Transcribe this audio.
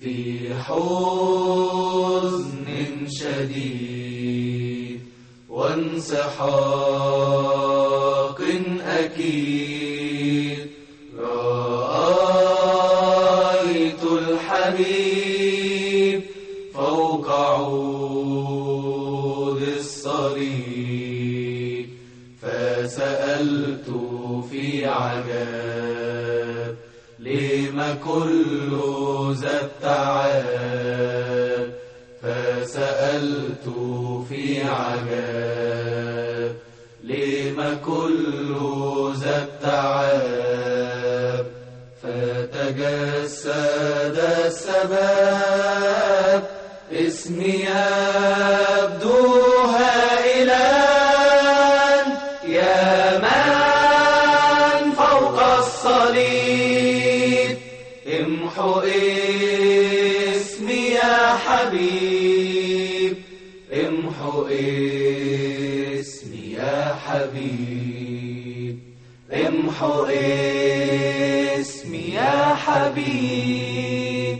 في حزن شديد وانسحاق أكيد رأيت الحبيب فوق عود الصليب فسألت في عجاب لم كل ذا التعب؟ فسألت في عجاب لم كل ذا التعب؟ فتجسد السباب اسمي يبدو امحو اسمي يا حبيب. امحو اسمي يا حبيب. امحو اسمي يا حبيب.